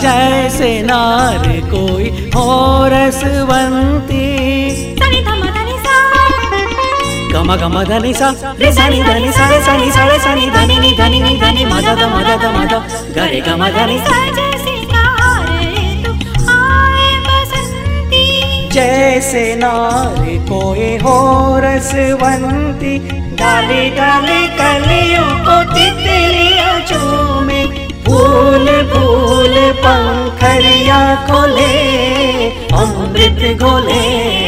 जैसे नार कोई हो रसवंती। गम गम धनि सा रे सनि धनि सा रे सनि सा रे सनि धनि नि धनि नि धनि मद द जैसे नार ऋतु आए बसंती। जैसे नार कोई हो रसवंती। डाली डाली कलियों को तितलियाँ चूमे। फूल फूल पंखरिया खोले अमृत घोले।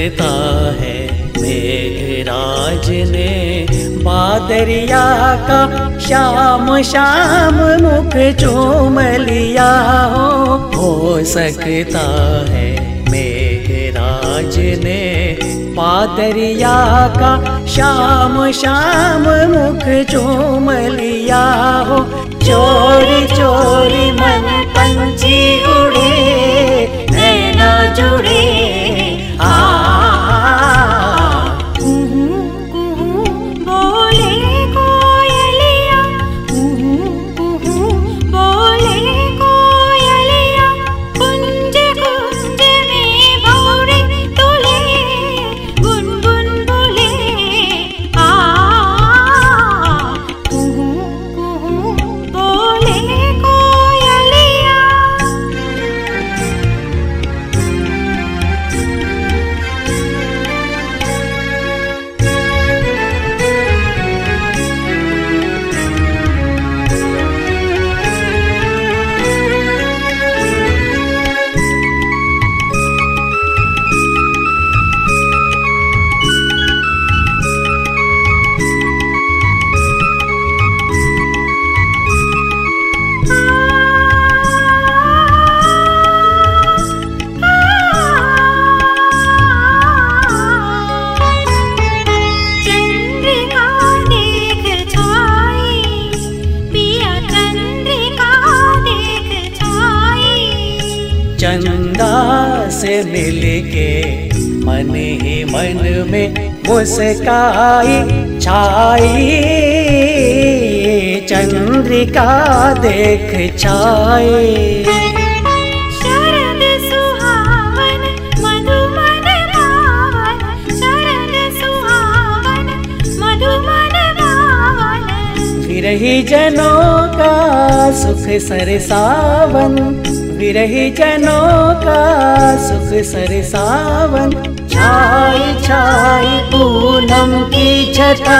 सकता है मेघराज ने। बादरिया का शाम शाम मुख चूम लिया हो। हो सकता है मेघराज ने। बादरिया का शाम शाम मुख चूम लिया हो। चोरी चोरी मन पंछी उड़े, नैना चंदा से मिलके मन ही मन में मुस्काई छाई। चंद्रिका देख छाई। शरद सुहावन मधुमन भावन शरद सुहावन मधुमन भावन विरही जनों का सुख सरसावन विरही जनों का सुख सर सावन। छाई छाई पूनम की छटा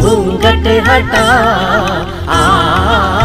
घूंघट हटा आ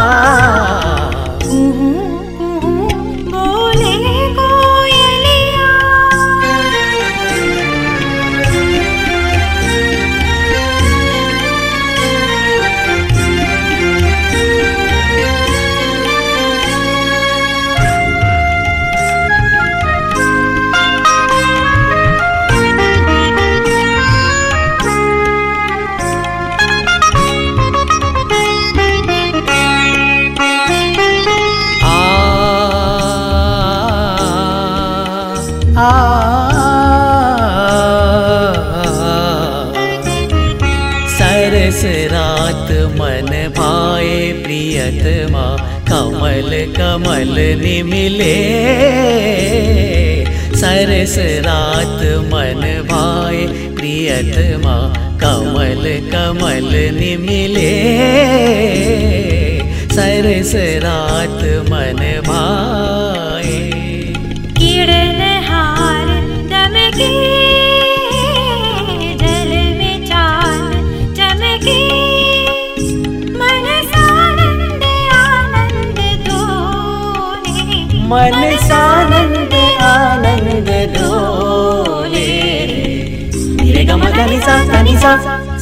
कमल कमल निमिले। सरस रात मन भाए प्रियतमा कमल कमल निमिले। सरस रात मन भाए मन सानंद आनंद डोले निरे गम धनि सा धनि सा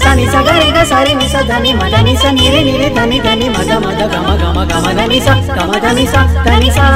सनि सा गरे ग सारे नि सा धनि म धनि सा निरे निरे धनि धनि मद मद गम गम गम धनि सा गम धनि सा धनि सा